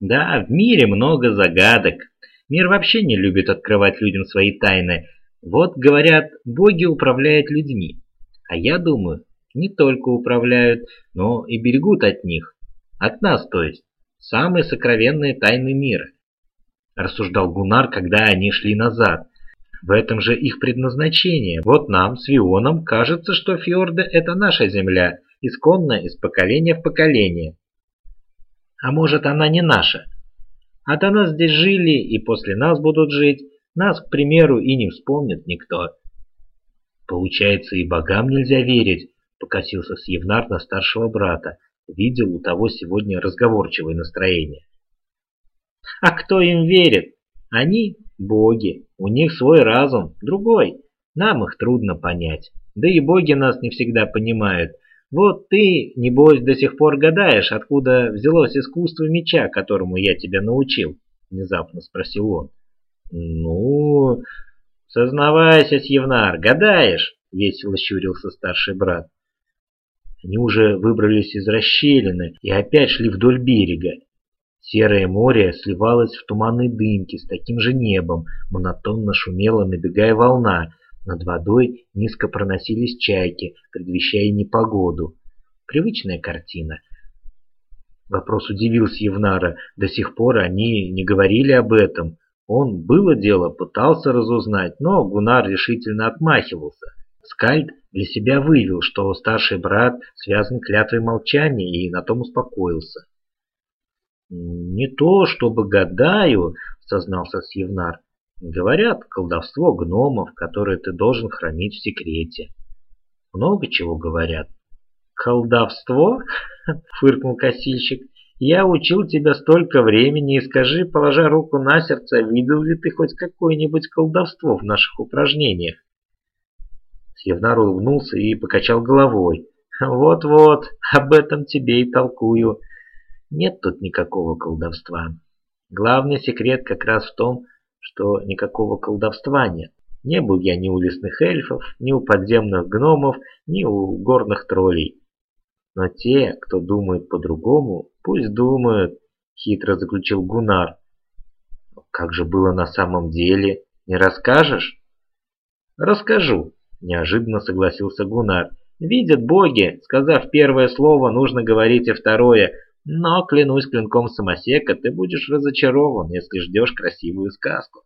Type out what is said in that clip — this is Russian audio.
Да, в мире много загадок. Мир вообще не любит открывать людям свои тайны. Вот, говорят, боги управляют людьми. А я думаю, не только управляют, но и берегут от них. От нас, то есть. Самые сокровенные тайны мира. Рассуждал Гунар, когда они шли назад. В этом же их предназначение. Вот нам с Вионом кажется, что фьорды – это наша земля, исконная из поколения в поколение. А может, она не наша? А до нас здесь жили и после нас будут жить. Нас, к примеру, и не вспомнит никто. Получается, и богам нельзя верить, покосился Сьевнар на старшего брата. Видел у того сегодня разговорчивое настроение. А кто им верит? Они боги, у них свой разум, другой. Нам их трудно понять. Да и боги нас не всегда понимают. Вот ты, небось, до сих пор гадаешь, откуда взялось искусство меча, которому я тебя научил? Внезапно спросил он. Ну, сознавайся, Сьевнар, гадаешь? Весело щурился старший брат. Они уже выбрались из расщелины и опять шли вдоль берега. Серое море сливалось в туманной дымке с таким же небом, монотонно шумела, набегая волна, над водой низко проносились чайки, предвещая непогоду. Привычная картина. Вопрос удивил Евнара. До сих пор они не говорили об этом. Он, было дело, пытался разузнать, но Гунар решительно отмахивался. Скальд для себя выявил, что старший брат связан клятвой молчания и на том успокоился. «Не то, чтобы гадаю», — сознался Сьевнар. Говорят, колдовство гномов, которое ты должен хранить в секрете. Много чего говорят. Колдовство? Фыркнул косильщик. Я учил тебя столько времени, и скажи, положа руку на сердце, видел ли ты хоть какое-нибудь колдовство в наших упражнениях? Сьевнар улыбнулся и покачал головой. Вот-вот, об этом тебе и толкую. Нет тут никакого колдовства. Главный секрет как раз в том, что никакого колдовства нет. Не был я ни у лесных эльфов, ни у подземных гномов, ни у горных троллей. Но те, кто думает по-другому, пусть думают, хитро заключил Гунар. Как же было на самом деле, не расскажешь? Расскажу, неожиданно согласился Гунар. Видят боги, сказав первое слово, нужно говорить и второе – но, клянусь клинком самосека, ты будешь разочарован, если ждешь красивую сказку.